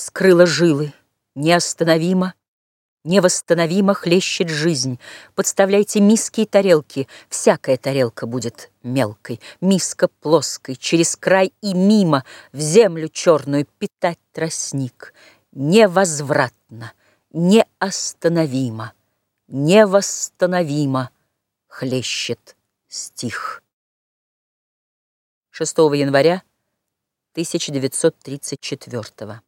Вскрыла жилы, неостановимо, Невосстановимо хлещет жизнь. Подставляйте миски и тарелки, Всякая тарелка будет мелкой, Миска плоской, через край и мимо В землю черную питать тростник. Невозвратно, неостановимо, Невосстановимо хлещет стих. 6 января 1934